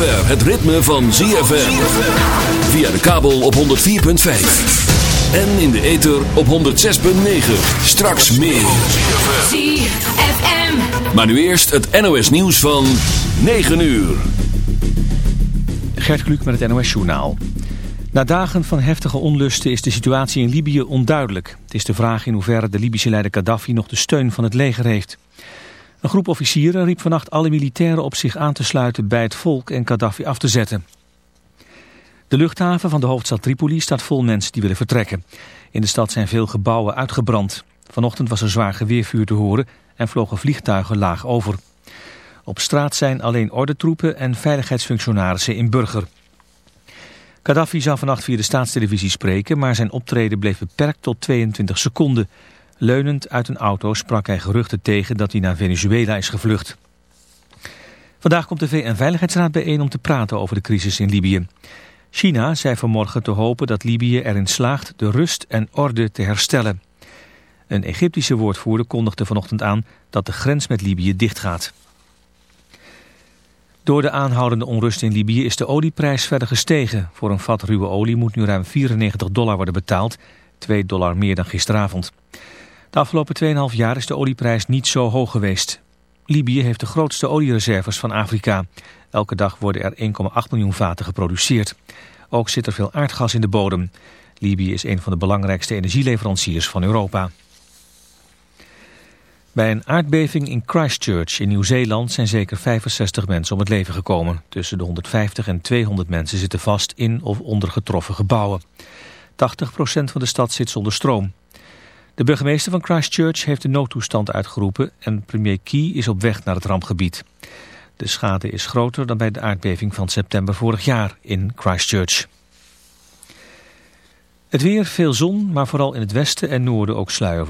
Zover het ritme van ZFM. Via de kabel op 104.5. En in de ether op 106.9. Straks meer. ZFM. Maar nu eerst het NOS nieuws van 9 uur. Gert Kluk met het NOS Journaal. Na dagen van heftige onlusten is de situatie in Libië onduidelijk. Het is de vraag in hoeverre de Libische leider Gaddafi nog de steun van het leger heeft. Een groep officieren riep vannacht alle militairen op zich aan te sluiten bij het volk en Gaddafi af te zetten. De luchthaven van de hoofdstad Tripoli staat vol mensen die willen vertrekken. In de stad zijn veel gebouwen uitgebrand. Vanochtend was er zwaar geweervuur te horen en vlogen vliegtuigen laag over. Op straat zijn alleen ordentroepen en veiligheidsfunctionarissen in burger. Gaddafi zou vannacht via de staatstelevisie spreken, maar zijn optreden bleef beperkt tot 22 seconden. Leunend uit een auto sprak hij geruchten tegen dat hij naar Venezuela is gevlucht. Vandaag komt de VN-veiligheidsraad bijeen om te praten over de crisis in Libië. China zei vanmorgen te hopen dat Libië erin slaagt de rust en orde te herstellen. Een Egyptische woordvoerder kondigde vanochtend aan dat de grens met Libië dichtgaat. Door de aanhoudende onrust in Libië is de olieprijs verder gestegen. Voor een vat ruwe olie moet nu ruim 94 dollar worden betaald, 2 dollar meer dan gisteravond. De afgelopen 2,5 jaar is de olieprijs niet zo hoog geweest. Libië heeft de grootste oliereserves van Afrika. Elke dag worden er 1,8 miljoen vaten geproduceerd. Ook zit er veel aardgas in de bodem. Libië is een van de belangrijkste energieleveranciers van Europa. Bij een aardbeving in Christchurch in Nieuw-Zeeland zijn zeker 65 mensen om het leven gekomen. Tussen de 150 en 200 mensen zitten vast in of onder getroffen gebouwen. 80% van de stad zit zonder stroom. De burgemeester van Christchurch heeft de noodtoestand uitgeroepen en premier Key is op weg naar het rampgebied. De schade is groter dan bij de aardbeving van september vorig jaar in Christchurch. Het weer, veel zon, maar vooral in het westen en noorden ook sluier.